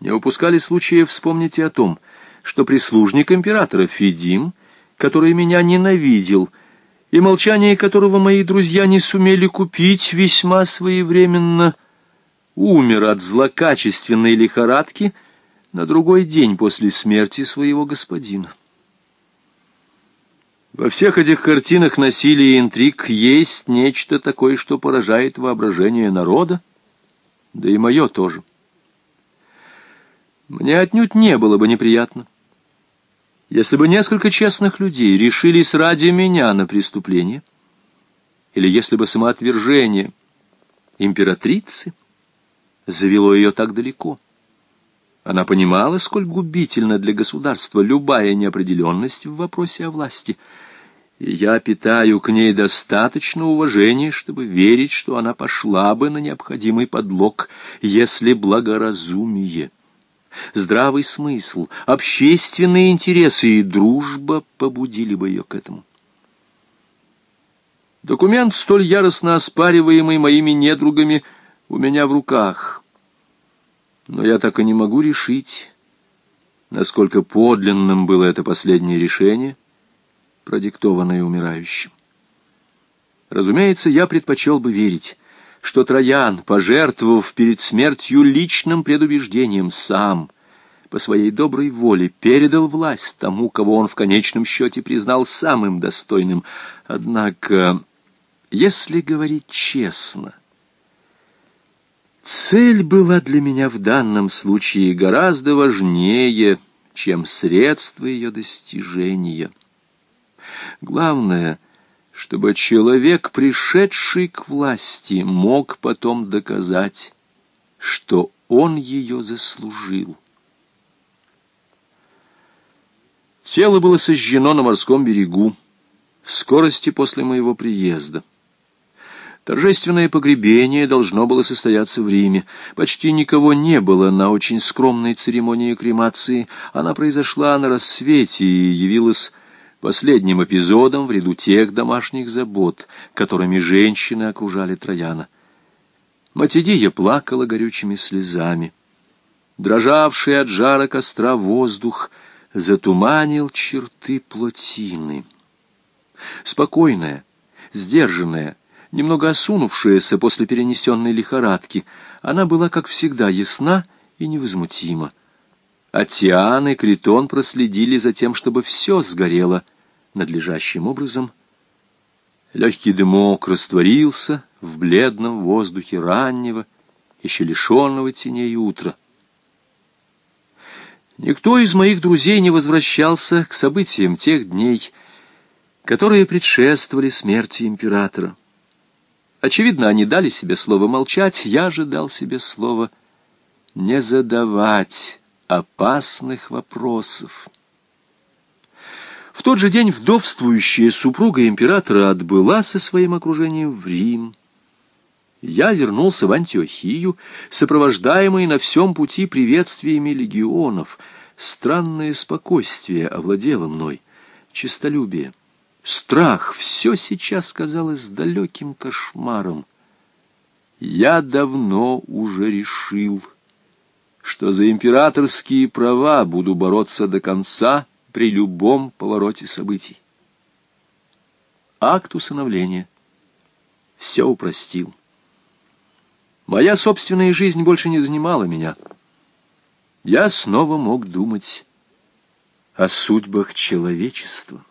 Не упускали случая вспомнить и о том, что прислужник императора Федим, который меня ненавидел, и молчание которого мои друзья не сумели купить весьма своевременно, умер от злокачественной лихорадки на другой день после смерти своего господина. Во всех этих картинах насилия и интриг есть нечто такое, что поражает воображение народа, да и мое тоже. Мне отнюдь не было бы неприятно, если бы несколько честных людей решились ради меня на преступление, или если бы самоотвержение императрицы завело ее так далеко. Она понимала, сколь губительна для государства любая неопределенность в вопросе о власти, и я питаю к ней достаточно уважения, чтобы верить, что она пошла бы на необходимый подлог, если благоразумие — здравый смысл, общественные интересы и дружба побудили бы ее к этому. Документ, столь яростно оспариваемый моими недругами, у меня в руках. Но я так и не могу решить, насколько подлинным было это последнее решение, продиктованное умирающим. Разумеется, я предпочел бы верить, что Троян, пожертвовав перед смертью личным предубеждением сам, по своей доброй воле передал власть тому, кого он в конечном счете признал самым достойным. Однако, если говорить честно, цель была для меня в данном случае гораздо важнее, чем средства ее достижения. Главное — чтобы человек, пришедший к власти, мог потом доказать, что он ее заслужил. Тело было сожжено на морском берегу, в скорости после моего приезда. Торжественное погребение должно было состояться в Риме. Почти никого не было на очень скромной церемонии кремации. Она произошла на рассвете и явилась последним эпизодом в ряду тех домашних забот, которыми женщины окружали Трояна. Матидия плакала горючими слезами. Дрожавший от жара костра воздух затуманил черты плотины. Спокойная, сдержанная, немного осунувшаяся после перенесенной лихорадки, она была, как всегда, ясна и невозмутима. Атиан и Критон проследили за тем, чтобы все сгорело надлежащим образом. Легкий дымок растворился в бледном воздухе раннего, еще лишенного теней утра. Никто из моих друзей не возвращался к событиям тех дней, которые предшествовали смерти императора. Очевидно, они дали себе слово молчать, я же дал себе слово не задавать опасных вопросов. В тот же день вдовствующая супруга императора отбыла со своим окружением в Рим. Я вернулся в Антиохию, сопровождаемый на всем пути приветствиями легионов. Странное спокойствие овладело мной, честолюбие, страх, все сейчас казалось далеким кошмаром. Я давно уже решил — что за императорские права буду бороться до конца при любом повороте событий. Акт усыновления все упростил. Моя собственная жизнь больше не занимала меня. Я снова мог думать о судьбах человечества.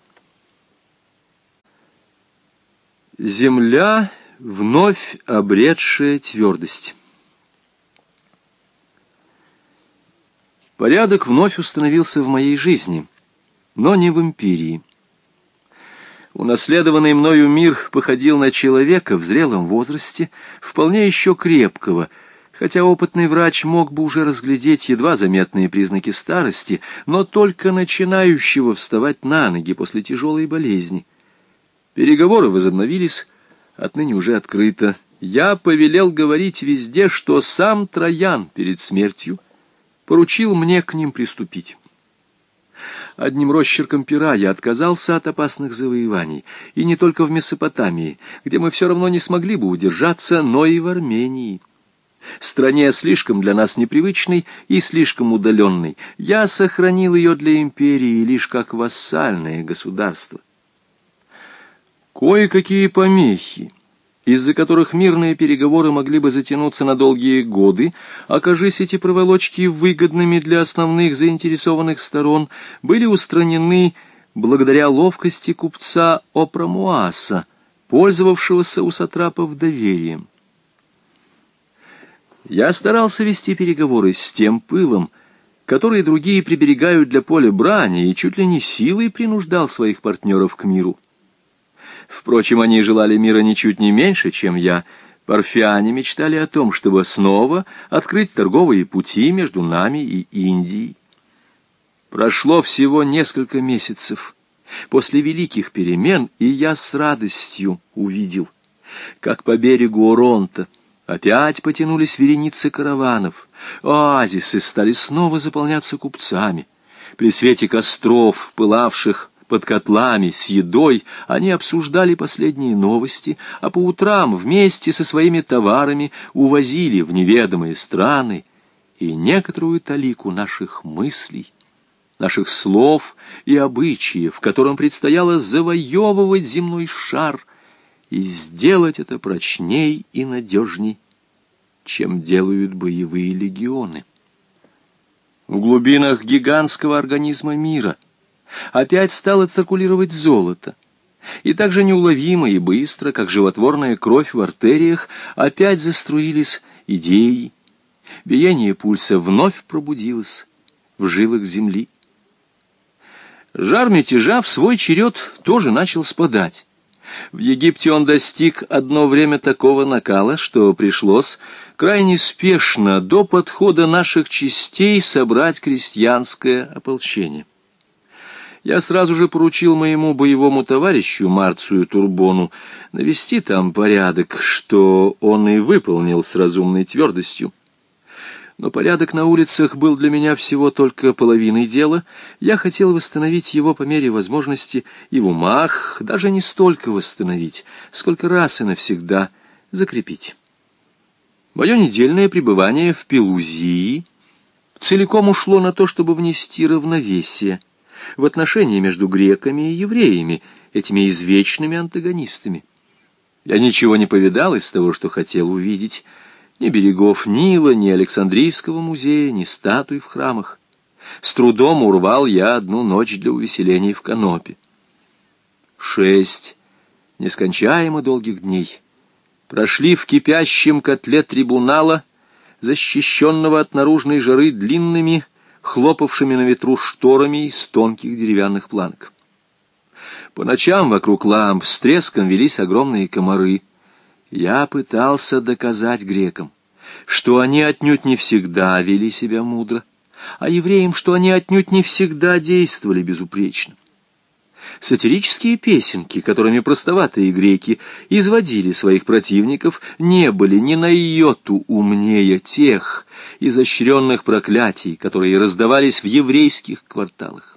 Земля, вновь обретшая твердость. Порядок вновь установился в моей жизни, но не в империи. Унаследованный мною мир походил на человека в зрелом возрасте, вполне еще крепкого, хотя опытный врач мог бы уже разглядеть едва заметные признаки старости, но только начинающего вставать на ноги после тяжелой болезни. Переговоры возобновились, отныне уже открыто. Я повелел говорить везде, что сам Троян перед смертью — поручил мне к ним приступить. Одним росчерком пера я отказался от опасных завоеваний, и не только в Месопотамии, где мы все равно не смогли бы удержаться, но и в Армении. стране слишком для нас непривычной и слишком удаленной. Я сохранил ее для империи лишь как вассальное государство. Кое-какие помехи, из-за которых мирные переговоры могли бы затянуться на долгие годы, окажись эти проволочки выгодными для основных заинтересованных сторон, были устранены благодаря ловкости купца Опрамуаса, пользовавшегося у сатрапов доверием. Я старался вести переговоры с тем пылом, который другие приберегают для поля брани, и чуть ли не силой принуждал своих партнеров к миру. Впрочем, они желали мира ничуть не меньше, чем я. Парфяне мечтали о том, чтобы снова открыть торговые пути между нами и Индией. Прошло всего несколько месяцев после великих перемен, и я с радостью увидел, как по берегу Оронта Опять потянулись вереницы караванов. Оазисы стали снова заполняться купцами. При свете костров, пылавших под котлами с едой, они обсуждали последние новости, а по утрам вместе со своими товарами увозили в неведомые страны и некоторую талику наших мыслей, наших слов и обычаев, которым предстояло завоевывать земной шар — и сделать это прочней и надежней, чем делают боевые легионы. В глубинах гигантского организма мира опять стало циркулировать золото, и так же неуловимо и быстро, как животворная кровь в артериях, опять заструились идеи. Биение пульса вновь пробудилось в жилах земли. Жар мятежа в свой черед тоже начал спадать. В Египте он достиг одно время такого накала, что пришлось крайне спешно до подхода наших частей собрать крестьянское ополчение. Я сразу же поручил моему боевому товарищу Марцию Турбону навести там порядок, что он и выполнил с разумной твердостью но порядок на улицах был для меня всего только половиной дела. Я хотел восстановить его по мере возможности и в умах, даже не столько восстановить, сколько раз и навсегда закрепить. Мое недельное пребывание в Пелузии целиком ушло на то, чтобы внести равновесие в отношения между греками и евреями, этими извечными антагонистами. Я ничего не повидал из того, что хотел увидеть, ни берегов Нила, ни Александрийского музея, ни статуй в храмах. С трудом урвал я одну ночь для увеселений в канопе. Шесть нескончаемо долгих дней прошли в кипящем котле трибунала, защищенного от наружной жары длинными, хлопавшими на ветру шторами из тонких деревянных планок. По ночам вокруг ламп с треском велись огромные комары — я пытался доказать грекам, что они отнюдь не всегда вели себя мудро, а евреям, что они отнюдь не всегда действовали безупречно. Сатирические песенки, которыми простоватые греки изводили своих противников, не были ни на йоту умнее тех изощренных проклятий, которые раздавались в еврейских кварталах.